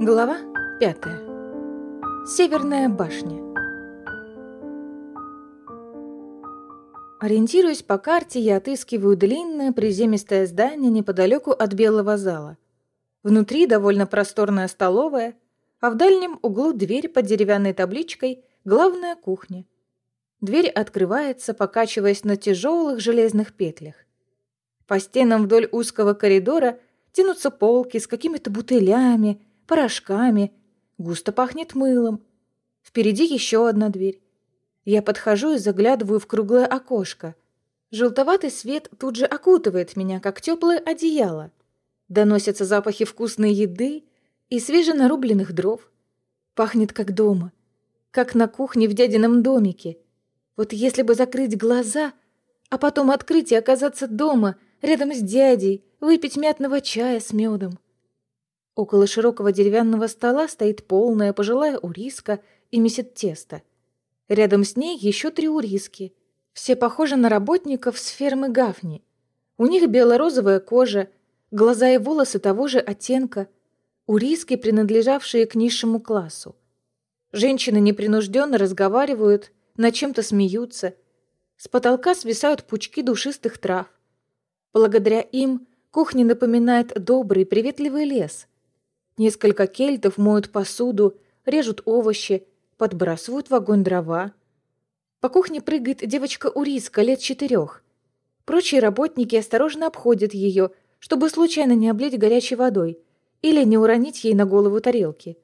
Глава пятая. Северная башня. Ориентируясь по карте, я отыскиваю длинное приземистое здание неподалеку от белого зала. Внутри довольно просторная столовая, а в дальнем углу дверь под деревянной табличкой «Главная кухня». Дверь открывается, покачиваясь на тяжелых железных петлях. По стенам вдоль узкого коридора тянутся полки с какими-то бутылями, порошками, густо пахнет мылом. Впереди еще одна дверь. Я подхожу и заглядываю в круглое окошко. Желтоватый свет тут же окутывает меня, как теплое одеяло. Доносятся запахи вкусной еды и свеженарубленных дров. Пахнет как дома, как на кухне в дядином домике. Вот если бы закрыть глаза, а потом открыть и оказаться дома, рядом с дядей, выпить мятного чая с медом. Около широкого деревянного стола стоит полная пожилая уриска и месит тесто. Рядом с ней еще три уриски. Все похожи на работников с фермы Гафни. У них бело-розовая кожа, глаза и волосы того же оттенка. Уриски, принадлежавшие к низшему классу. Женщины непринужденно разговаривают, над чем-то смеются. С потолка свисают пучки душистых трав. Благодаря им кухня напоминает добрый, приветливый лес – Несколько кельтов моют посуду, режут овощи, подбрасывают в огонь дрова. По кухне прыгает девочка Уриска лет четырех. Прочие работники осторожно обходят ее, чтобы случайно не облить горячей водой или не уронить ей на голову тарелки.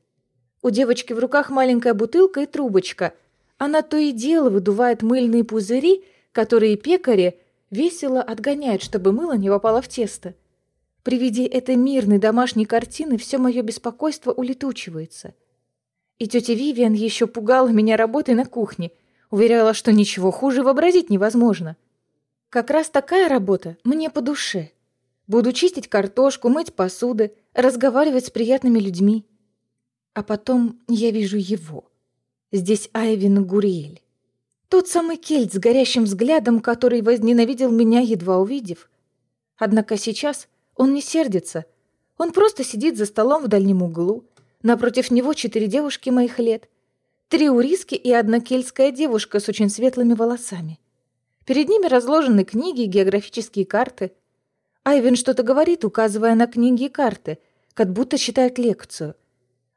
У девочки в руках маленькая бутылка и трубочка. Она то и дело выдувает мыльные пузыри, которые пекари весело отгоняют, чтобы мыло не попало в тесто. При виде этой мирной домашней картины все мое беспокойство улетучивается. И тетя Вивиан еще пугала меня работой на кухне, уверяла, что ничего хуже вообразить невозможно. Как раз такая работа мне по душе. Буду чистить картошку, мыть посуды, разговаривать с приятными людьми. А потом я вижу его. Здесь Айвин Гуриэль. Тот самый кельт с горящим взглядом, который возненавидел меня, едва увидев. Однако сейчас он не сердится. Он просто сидит за столом в дальнем углу. Напротив него четыре девушки моих лет. Три уриски и одна кельтская девушка с очень светлыми волосами. Перед ними разложены книги и географические карты. Айвен что-то говорит, указывая на книги и карты, как будто читает лекцию.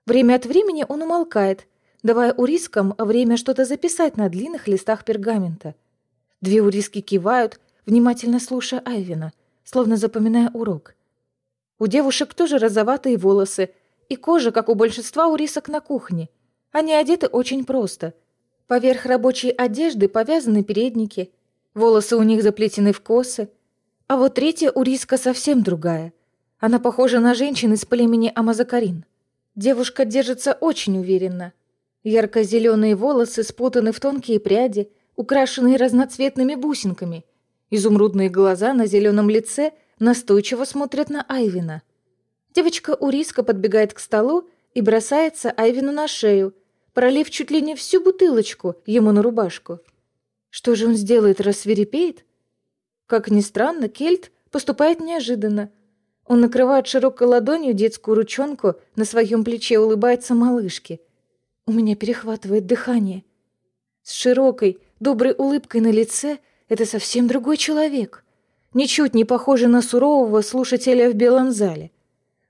Время от времени он умолкает, давая урискам время что-то записать на длинных листах пергамента. Две уриски кивают, внимательно слушая Айвена — словно запоминая урок. У девушек тоже розоватые волосы и кожа, как у большинства урисок на кухне. Они одеты очень просто. Поверх рабочей одежды повязаны передники, волосы у них заплетены в косы. А вот третья уриска совсем другая. Она похожа на женщин из племени Амазакарин. Девушка держится очень уверенно. Ярко-зеленые волосы спутаны в тонкие пряди, украшенные разноцветными бусинками – Изумрудные глаза на зеленом лице настойчиво смотрят на Айвина. Девочка Уриска подбегает к столу и бросается Айвину на шею, пролив чуть ли не всю бутылочку ему на рубашку. Что же он сделает, рассверепеет? Как ни странно, Кельт поступает неожиданно. Он накрывает широкой ладонью детскую ручонку, на своем плече улыбается малышке. У меня перехватывает дыхание. С широкой, доброй улыбкой на лице – это совсем другой человек. Ничуть не похожий на сурового слушателя в белом зале.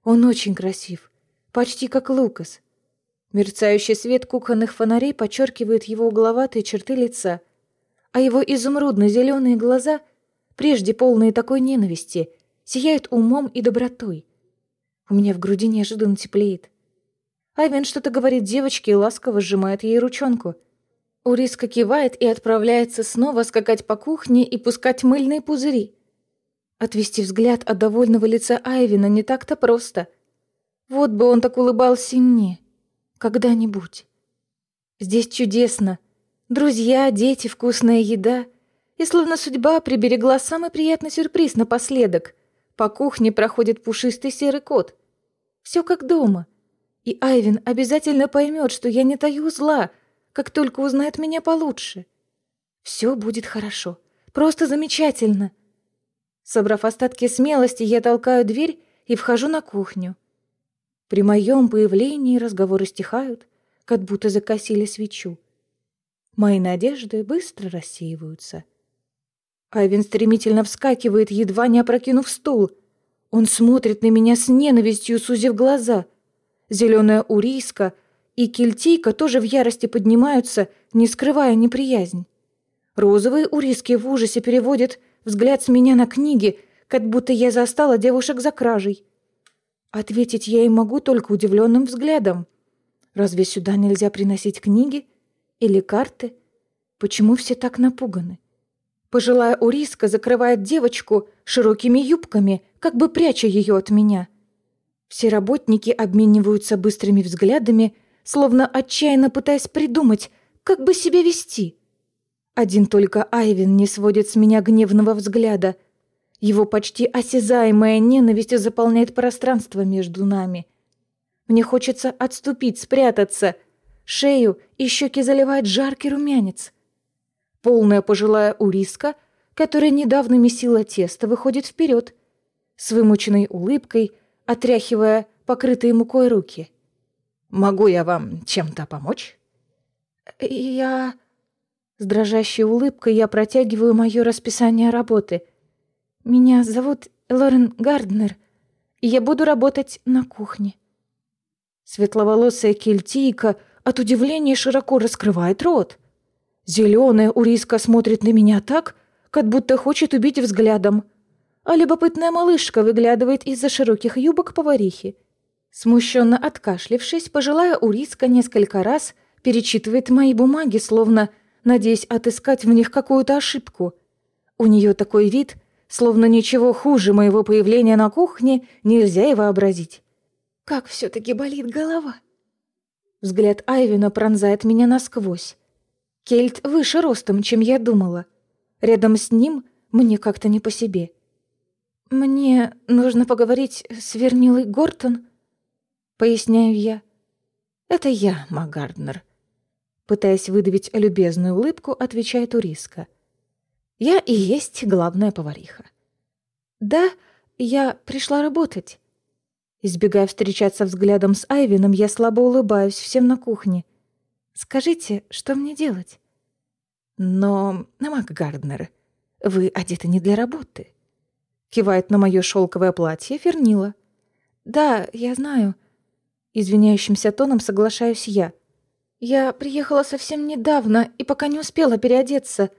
Он очень красив, почти как Лукас. Мерцающий свет кухонных фонарей подчеркивает его угловатые черты лица, а его изумрудно-зеленые глаза, прежде полные такой ненависти, сияют умом и добротой. У меня в груди неожиданно теплеет. Айвен что-то говорит девочке и ласково сжимает ей ручонку — Уриска кивает и отправляется снова скакать по кухне и пускать мыльные пузыри. Отвести взгляд от довольного лица Айвина не так-то просто. Вот бы он так улыбался мне. Когда-нибудь. Здесь чудесно. Друзья, дети, вкусная еда. И словно судьба приберегла самый приятный сюрприз напоследок. По кухне проходит пушистый серый кот. Все как дома. И Айвин обязательно поймет, что я не таю зла — как только узнает меня получше. Все будет хорошо. Просто замечательно. Собрав остатки смелости, я толкаю дверь и вхожу на кухню. При моем появлении разговоры стихают, как будто закосили свечу. Мои надежды быстро рассеиваются. Айвен стремительно вскакивает, едва не опрокинув стул. Он смотрит на меня с ненавистью, сузив глаза. Зеленая урийска и кельтийка тоже в ярости поднимаются, не скрывая неприязнь. Розовые уриски в ужасе переводят взгляд с меня на книги, как будто я застала девушек за кражей. Ответить я им могу только удивленным взглядом. Разве сюда нельзя приносить книги или карты? Почему все так напуганы? Пожилая Уриска закрывает девочку широкими юбками, как бы пряча ее от меня. Все работники обмениваются быстрыми взглядами, словно отчаянно пытаясь придумать, как бы себя вести. Один только Айвин не сводит с меня гневного взгляда. Его почти осязаемая ненависть заполняет пространство между нами. Мне хочется отступить, спрятаться. Шею и щеки заливает жаркий румянец. Полная пожилая Уриска, которая недавно месила тесто, выходит вперед, с вымученной улыбкой, отряхивая покрытые мукой руки. «Могу я вам чем-то помочь?» «Я...» С дрожащей улыбкой я протягиваю мое расписание работы. «Меня зовут Лорен Гарднер, и я буду работать на кухне». Светловолосая кельтийка от удивления широко раскрывает рот. Зеленая уриска смотрит на меня так, как будто хочет убить взглядом, а любопытная малышка выглядывает из-за широких юбок поварихи. Смущенно откашлившись, пожилая уриска несколько раз перечитывает мои бумаги, словно надеясь отыскать в них какую-то ошибку. У нее такой вид, словно ничего хуже моего появления на кухне нельзя и вообразить. Как все-таки болит голова. Взгляд Айвина пронзает меня насквозь. Кельт выше ростом, чем я думала. Рядом с ним мне как-то не по себе. «Мне нужно поговорить с Вернилой Гортон», — поясняю я. «Это я, Магарднер», Пытаясь выдавить любезную улыбку, отвечает Уриска. «Я и есть главная повариха». «Да, я пришла работать». Избегая встречаться взглядом с Айвином, я слабо улыбаюсь всем на кухне. «Скажите, что мне делать?» «Но, Мак Гарднер, вы одеты не для работы». Кивает на мое шелковое платье Фернила. «Да, я знаю». Извиняющимся тоном соглашаюсь я. Я приехала совсем недавно и пока не успела переодеться.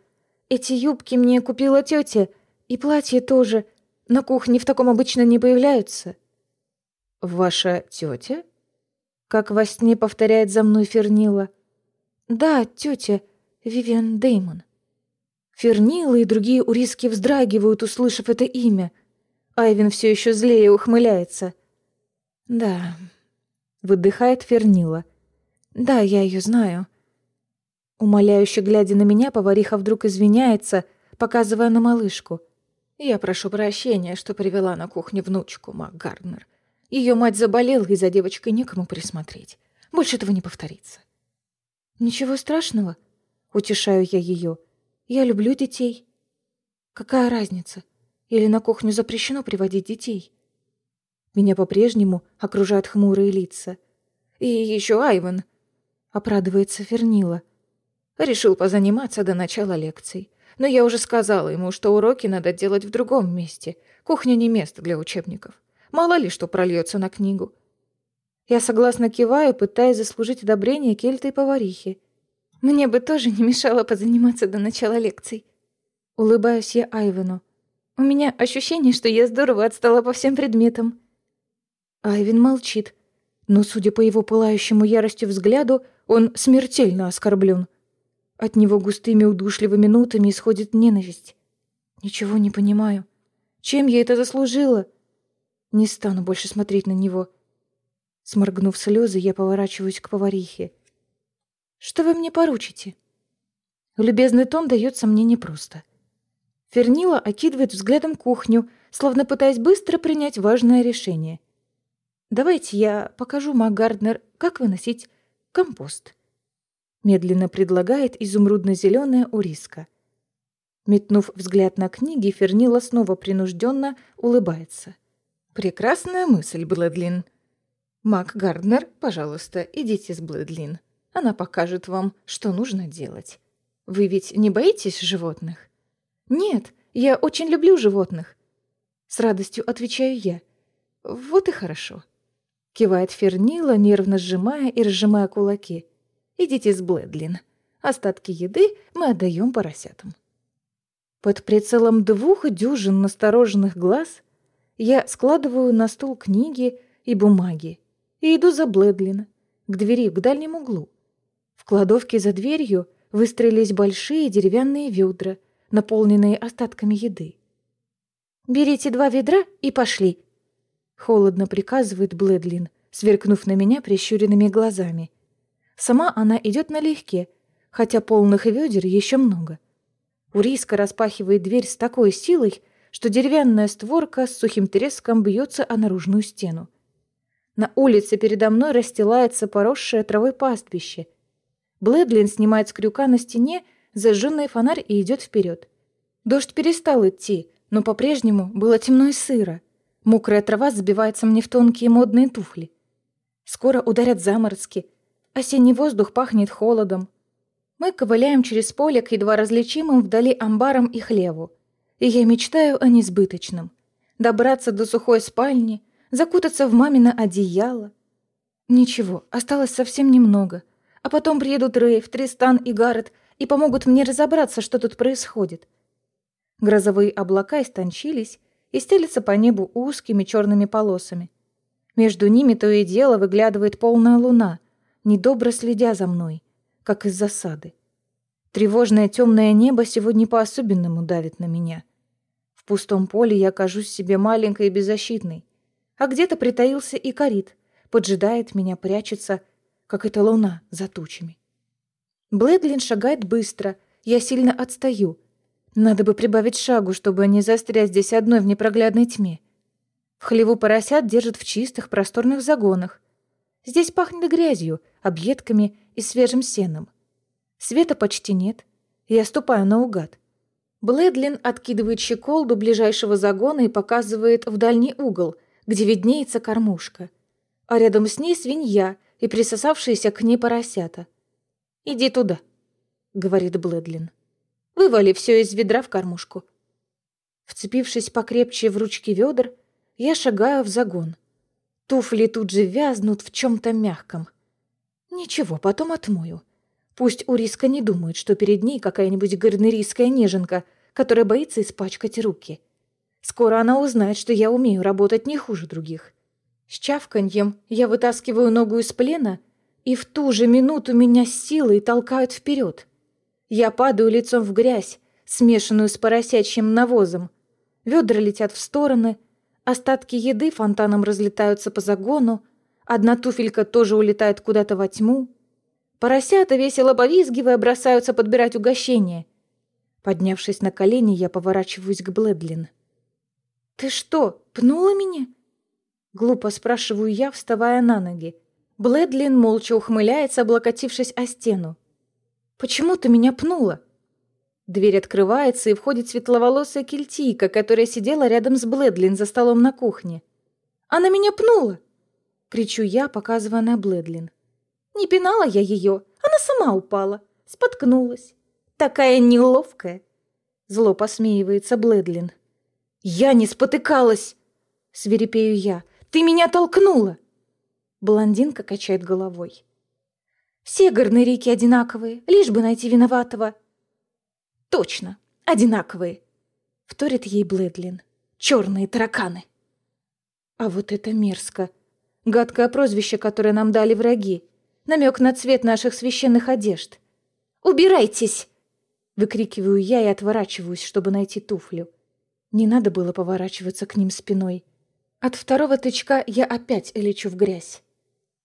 Эти юбки мне купила тетя, и платье тоже. На кухне в таком обычно не появляются. Ваша тетя? Как во сне повторяет за мной Фернила. Да, тетя, Вивиан Деймон. Фернила и другие уриски вздрагивают, услышав это имя. Айвин все еще злее ухмыляется. Да, выдыхает Фернила. «Да, я ее знаю». Умоляюще глядя на меня, повариха вдруг извиняется, показывая на малышку. «Я прошу прощения, что привела на кухню внучку, Мак Гарднер. Ее мать заболела, и за девочкой некому присмотреть. Больше этого не повторится». «Ничего страшного», — утешаю я ее. «Я люблю детей». «Какая разница? Или на кухню запрещено приводить детей?» Меня по-прежнему окружают хмурые лица. «И еще Айван», Оправдывается Фернила. Решил позаниматься до начала лекций. Но я уже сказала ему, что уроки надо делать в другом месте. Кухня не место для учебников. Мало ли что прольется на книгу. Я согласно киваю, пытаясь заслужить одобрение кельты и поварихи. Мне бы тоже не мешало позаниматься до начала лекций. Улыбаюсь я Айвену. У меня ощущение, что я здорово отстала по всем предметам. Айвен молчит, но, судя по его пылающему яростью взгляду, он смертельно оскорблен. От него густыми удушливыми нотами исходит ненависть. Ничего не понимаю. Чем я это заслужила? Не стану больше смотреть на него. Сморгнув слезы, я поворачиваюсь к поварихе. «Что вы мне поручите?» Любезный тон дается мне непросто. Фернила окидывает взглядом кухню, словно пытаясь быстро принять важное решение. «Давайте я покажу Магарднер, как выносить компост. Медленно предлагает изумрудно-зеленая уриска. Метнув взгляд на книги, Фернила снова принужденно улыбается. «Прекрасная мысль, Блэдлин». Мак Гарднер, пожалуйста, идите с Блэдлин. Она покажет вам, что нужно делать. Вы ведь не боитесь животных? Нет, я очень люблю животных. С радостью отвечаю я. Вот и хорошо. Кивает Фернила, нервно сжимая и разжимая кулаки. Идите с Блэдлин. Остатки еды мы отдаем поросятам. Под прицелом двух дюжин настороженных глаз я складываю на стул книги и бумаги и иду за Блэдлин, к двери в дальнем углу. В кладовке за дверью выстроились большие деревянные ведра, наполненные остатками еды. «Берите два ведра и пошли», — холодно приказывает Блэдлин, сверкнув на меня прищуренными глазами. Сама она идет налегке, хотя полных ведер еще много. Уриска распахивает дверь с такой силой, что деревянная створка с сухим треском бьется о наружную стену. На улице передо мной расстилается поросшее травой пастбище, Блэдлин снимает с крюка на стене зажженный фонарь и идет вперед. Дождь перестал идти, но по-прежнему было темно и сыро. Мокрая трава забивается мне в тонкие модные туфли. Скоро ударят заморозки. Осенний воздух пахнет холодом. Мы ковыляем через поле к едва различимым вдали амбарам и хлеву. И я мечтаю о несбыточном. Добраться до сухой спальни, закутаться в мамино одеяло. Ничего, осталось совсем немного — а потом приедут Рейв, Тристан и Гаррет и помогут мне разобраться, что тут происходит. Грозовые облака истончились и стелятся по небу узкими черными полосами. Между ними то и дело выглядывает полная луна, недобро следя за мной, как из засады. Тревожное темное небо сегодня по-особенному давит на меня. В пустом поле я кажусь себе маленькой и беззащитной, а где-то притаился и корит, поджидает меня, прячется — как эта луна за тучами. Блэдлин шагает быстро, я сильно отстаю. Надо бы прибавить шагу, чтобы не застрять здесь одной в непроглядной тьме. В хлеву поросят держат в чистых просторных загонах. Здесь пахнет грязью, объедками и свежим сеном. Света почти нет. Я ступаю наугад. Блэдлин откидывает щеколду ближайшего загона и показывает в дальний угол, где виднеется кормушка. А рядом с ней свинья, и присосавшиеся к ней поросята. «Иди туда», — говорит Блэдлин. «Вывали все из ведра в кормушку». Вцепившись покрепче в ручки ведер, я шагаю в загон. Туфли тут же вязнут в чем-то мягком. Ничего, потом отмою. Пусть Уриска не думает, что перед ней какая-нибудь гарнерийская неженка, которая боится испачкать руки. Скоро она узнает, что я умею работать не хуже других. С чавканьем я вытаскиваю ногу из плена, и в ту же минуту меня силой толкают вперед. Я падаю лицом в грязь, смешанную с поросячьим навозом. Ведра летят в стороны, остатки еды фонтаном разлетаются по загону, одна туфелька тоже улетает куда-то во тьму. Поросята, весело повизгивая, бросаются подбирать угощение. Поднявшись на колени, я поворачиваюсь к Блэдлин. «Ты что, пнула меня?» Глупо спрашиваю я, вставая на ноги. Блэдлин молча ухмыляется, облокотившись о стену. «Почему ты меня пнула?» Дверь открывается, и входит светловолосая кельтийка, которая сидела рядом с Блэдлин за столом на кухне. «Она меня пнула!» — кричу я, показывая на Блэдлин. «Не пинала я ее, она сама упала, споткнулась. Такая неловкая!» Зло посмеивается Блэдлин. «Я не спотыкалась!» — свирепею я. Ты меня толкнула!» Блондинка качает головой. «Все горные одинаковые, лишь бы найти виноватого». «Точно, одинаковые!» — вторит ей Блэдлин. «Черные тараканы!» А вот это мерзко. Гадкое прозвище, которое нам дали враги. Намек на цвет наших священных одежд. «Убирайтесь!» Выкрикиваю я и отворачиваюсь, чтобы найти туфлю. Не надо было поворачиваться к ним спиной. От второго тычка я опять лечу в грязь.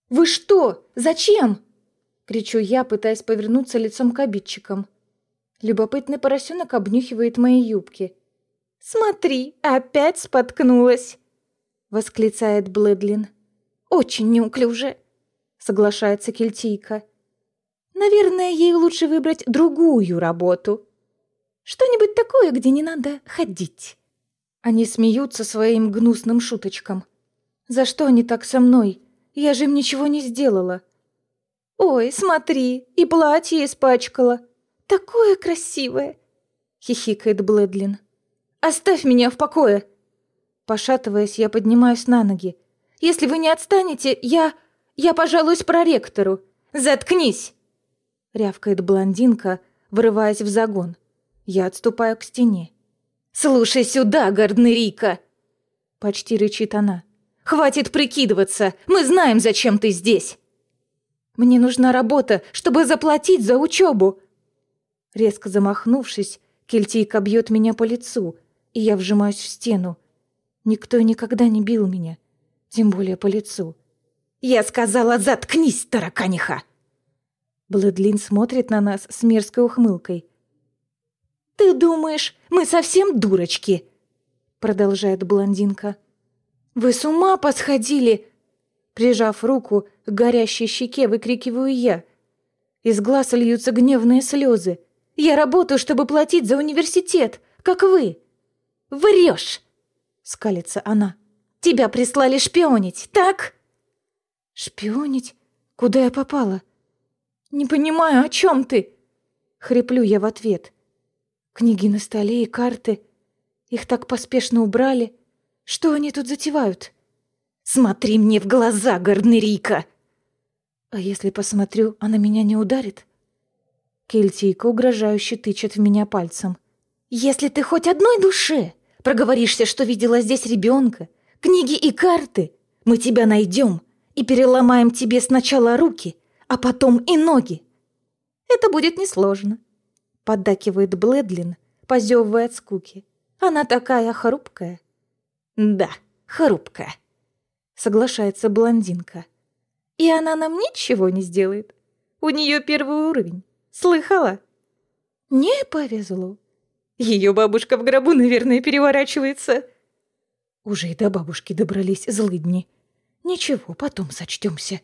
«Вы что? Зачем?» — кричу я, пытаясь повернуться лицом к обидчикам. Любопытный поросенок обнюхивает мои юбки. «Смотри, опять споткнулась!» — восклицает Блэдлин. «Очень неуклюже!» — соглашается Кельтийка. «Наверное, ей лучше выбрать другую работу. Что-нибудь такое, где не надо ходить». Они смеются своим гнусным шуточкам. За что они так со мной? Я же им ничего не сделала. Ой, смотри, и платье испачкала. Такое красивое, хихикает Блэдлин. Оставь меня в покое. Пошатываясь, я поднимаюсь на ноги. Если вы не отстанете, я... я пожалуюсь проректору. Заткнись! Рявкает блондинка, вырываясь в загон. Я отступаю к стене. «Слушай сюда, Гарднерика!» Почти рычит она. «Хватит прикидываться! Мы знаем, зачем ты здесь!» «Мне нужна работа, чтобы заплатить за учебу!» Резко замахнувшись, кельтийка бьет меня по лицу, и я вжимаюсь в стену. Никто никогда не бил меня, тем более по лицу. «Я сказала, заткнись, тараканиха!» Блэдлин смотрит на нас с мерзкой ухмылкой. «Ты думаешь, мы совсем дурочки?» Продолжает блондинка. «Вы с ума посходили!» Прижав руку к горящей щеке, выкрикиваю я. Из глаз льются гневные слезы. «Я работаю, чтобы платить за университет, как вы!» «Врешь!» — скалится она. «Тебя прислали шпионить, так?» «Шпионить? Куда я попала?» «Не понимаю, о чем ты?» Хриплю я в ответ. Книги на столе и карты. Их так поспешно убрали. Что они тут затевают? «Смотри мне в глаза, Гарнерика!» «А если посмотрю, она меня не ударит?» Кельтийка угрожающе тычет в меня пальцем. «Если ты хоть одной душе проговоришься, что видела здесь ребенка, книги и карты, мы тебя найдем и переломаем тебе сначала руки, а потом и ноги. Это будет несложно, поддакивает Блэдлин, позевывая от скуки. Она такая хрупкая. Да, хрупкая, соглашается блондинка. И она нам ничего не сделает. У нее первый уровень. Слыхала? Не повезло. Ее бабушка в гробу, наверное, переворачивается. Уже и до бабушки добрались злыдни. Ничего, потом сочтемся.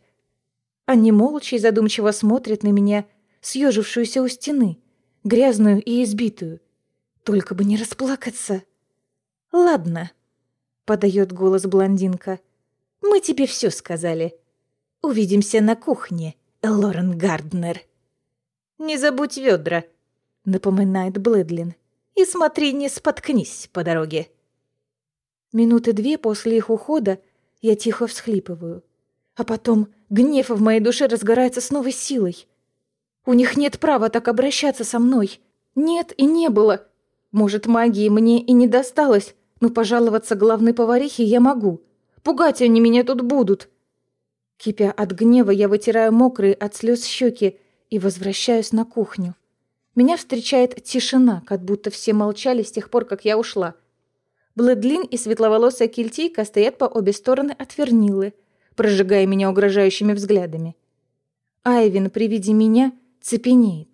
Они молча и задумчиво смотрят на меня, съежившуюся у стены, грязную и избитую. Только бы не расплакаться. «Ладно», — подает голос блондинка. «Мы тебе все сказали. Увидимся на кухне, Лорен Гарднер». «Не забудь ведра», — напоминает Блэдлин. «И смотри, не споткнись по дороге». Минуты две после их ухода я тихо всхлипываю. А потом гнев в моей душе разгорается с новой силой. У них нет права так обращаться со мной. Нет и не было. Может, магии мне и не досталось, но пожаловаться главной поварихе я могу. Пугать они меня тут будут. Кипя от гнева, я вытираю мокрые от слез щеки и возвращаюсь на кухню. Меня встречает тишина, как будто все молчали с тех пор, как я ушла. Блэдлин и светловолосая кельтийка стоят по обе стороны от Вернилы — прожигая меня угрожающими взглядами. Айвин при виде меня цепенеет.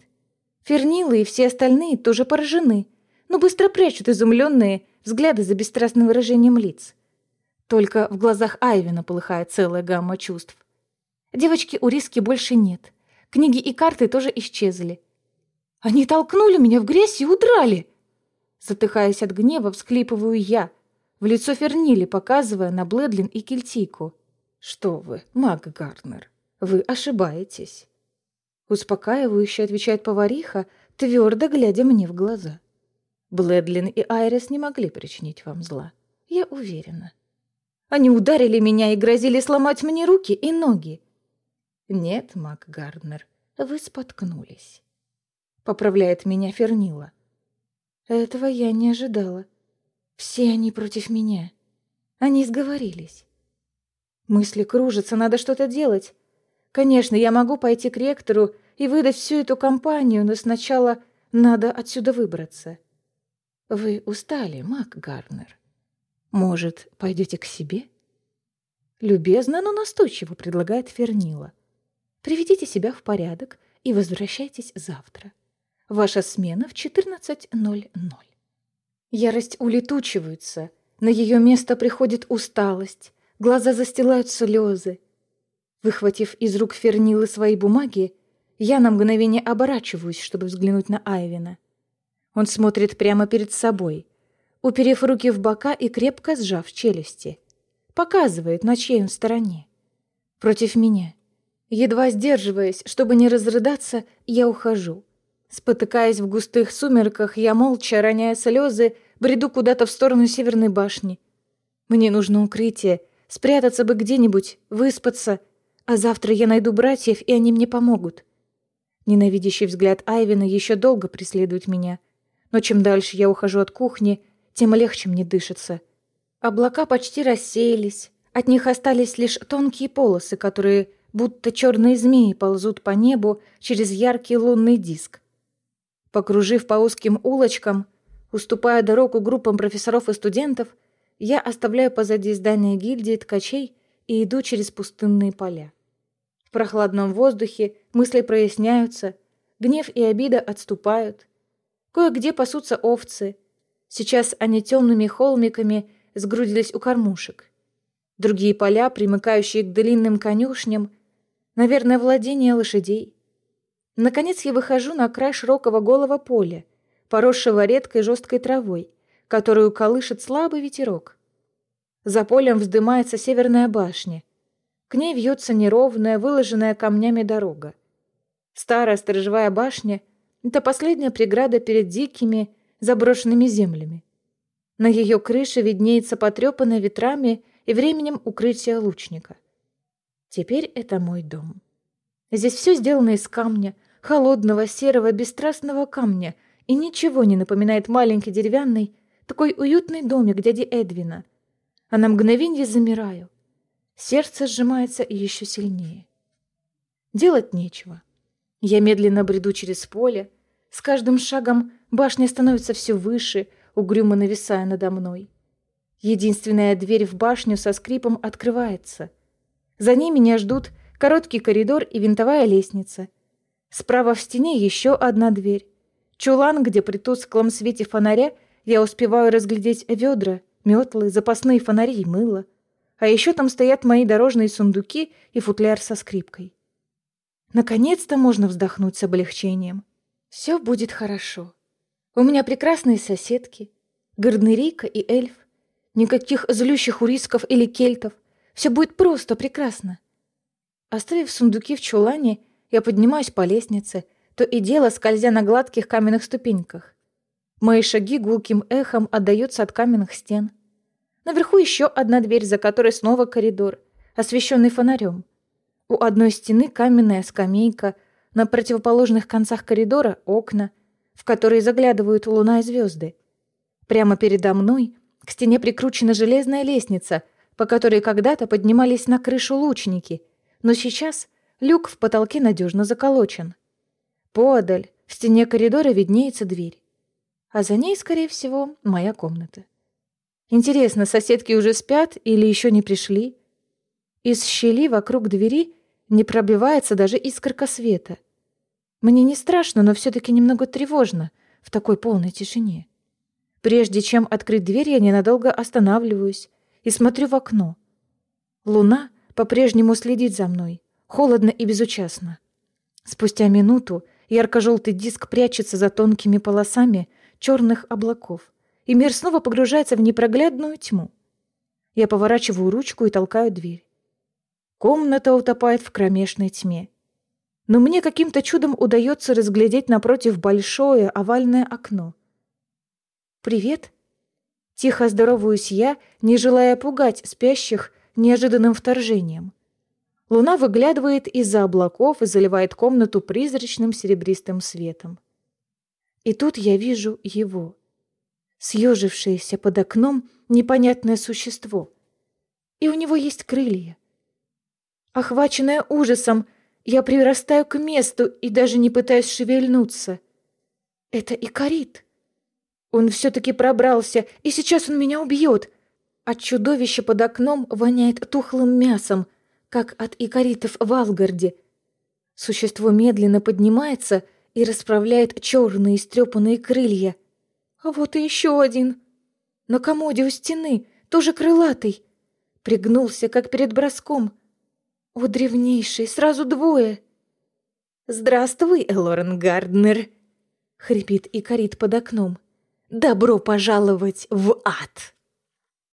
Фернила и все остальные тоже поражены, но быстро прячут изумленные взгляды за бесстрастным выражением лиц. Только в глазах Айвина полыхает целая гамма чувств. Девочки у риски больше нет. Книги и карты тоже исчезли. Они толкнули меня в грязь и удрали. Затыхаясь от гнева, всклипываю я, в лицо Фернили, показывая на Блэдлин и Кельтику. «Что вы, маг Гарнер, вы ошибаетесь!» Успокаивающе отвечает повариха, твердо глядя мне в глаза. Блэдлин и Айрис не могли причинить вам зла, я уверена. Они ударили меня и грозили сломать мне руки и ноги. Нет, маг Гарднер, вы споткнулись. Поправляет меня Фернила. Этого я не ожидала. Все они против меня. Они сговорились. Мысли кружатся, надо что-то делать. Конечно, я могу пойти к ректору и выдать всю эту компанию, но сначала надо отсюда выбраться. Вы устали, Мак Гарнер. Может, пойдете к себе? Любезно, но настойчиво предлагает Фернила. Приведите себя в порядок и возвращайтесь завтра. Ваша смена в 14.00. Ярость улетучивается, на ее место приходит усталость, Глаза застилают слезы. Выхватив из рук Фернилы свои бумаги, я на мгновение оборачиваюсь, чтобы взглянуть на Айвина. Он смотрит прямо перед собой, уперев руки в бока и крепко сжав челюсти. Показывает, на чьей он стороне. Против меня. Едва сдерживаясь, чтобы не разрыдаться, я ухожу. Спотыкаясь в густых сумерках, я молча, роняя слезы, бреду куда-то в сторону Северной башни. Мне нужно укрытие, спрятаться бы где-нибудь, выспаться, а завтра я найду братьев, и они мне помогут. Ненавидящий взгляд Айвина еще долго преследует меня, но чем дальше я ухожу от кухни, тем легче мне дышится. Облака почти рассеялись, от них остались лишь тонкие полосы, которые, будто черные змеи, ползут по небу через яркий лунный диск. Покружив по узким улочкам, уступая дорогу группам профессоров и студентов, я оставляю позади здания гильдии ткачей и иду через пустынные поля. В прохладном воздухе мысли проясняются, гнев и обида отступают. Кое-где пасутся овцы. Сейчас они темными холмиками сгрудились у кормушек. Другие поля, примыкающие к длинным конюшням, наверное, владение лошадей. Наконец я выхожу на край широкого голого поля, поросшего редкой жесткой травой, которую колышет слабый ветерок. За полем вздымается северная башня. К ней вьется неровная, выложенная камнями дорога. Старая сторожевая башня — это последняя преграда перед дикими, заброшенными землями. На ее крыше виднеется потрепанное ветрами и временем укрытие лучника. Теперь это мой дом. Здесь все сделано из камня, холодного, серого, бесстрастного камня, и ничего не напоминает маленький деревянный, такой уютный домик дяди Эдвина. А на мгновенье замираю. Сердце сжимается еще сильнее. Делать нечего. Я медленно бреду через поле. С каждым шагом башня становится все выше, угрюмо нависая надо мной. Единственная дверь в башню со скрипом открывается. За ней меня ждут короткий коридор и винтовая лестница. Справа в стене еще одна дверь. Чулан, где при тусклом свете фонаря я успеваю разглядеть ведра, метлы, запасные фонари и мыло. А еще там стоят мои дорожные сундуки и футляр со скрипкой. Наконец-то можно вздохнуть с облегчением. Все будет хорошо. У меня прекрасные соседки, Гарнерика и эльф. Никаких злющих урисков или кельтов. Все будет просто прекрасно. Оставив сундуки в чулане, я поднимаюсь по лестнице, то и дело скользя на гладких каменных ступеньках. Мои шаги гулким эхом отдаются от каменных стен. Наверху еще одна дверь, за которой снова коридор, освещенный фонарем. У одной стены каменная скамейка, на противоположных концах коридора окна, в которые заглядывают луна и звезды. Прямо передо мной к стене прикручена железная лестница, по которой когда-то поднимались на крышу лучники, но сейчас люк в потолке надежно заколочен. Подаль, в стене коридора виднеется дверь. А за ней, скорее всего, моя комната. Интересно, соседки уже спят или еще не пришли? Из щели вокруг двери не пробивается даже искорка света. Мне не страшно, но все-таки немного тревожно в такой полной тишине. Прежде чем открыть дверь, я ненадолго останавливаюсь и смотрю в окно. Луна по-прежнему следит за мной, холодно и безучастно. Спустя минуту ярко-желтый диск прячется за тонкими полосами черных облаков, и мир снова погружается в непроглядную тьму. Я поворачиваю ручку и толкаю дверь. Комната утопает в кромешной тьме. Но мне каким-то чудом удается разглядеть напротив большое овальное окно — «Привет!» Тихо здороваюсь я, не желая пугать спящих неожиданным вторжением. Луна выглядывает из-за облаков и заливает комнату призрачным серебристым светом. И тут я вижу его. Съежившееся под окном непонятное существо. И у него есть крылья. Охваченная ужасом, я прирастаю к месту и даже не пытаюсь шевельнуться. Это Икарит. Он все-таки пробрался, и сейчас он меня убьет. От чудовища под окном воняет тухлым мясом, как от икоритов в Алгарде. Существо медленно поднимается и расправляет черные истрепанные крылья. А вот и еще один. На комоде у стены, тоже крылатый. Пригнулся, как перед броском. О, древнейший, сразу двое. «Здравствуй, Элорен Гарднер!» — хрипит икорит под окном. Добро пожаловать в ад!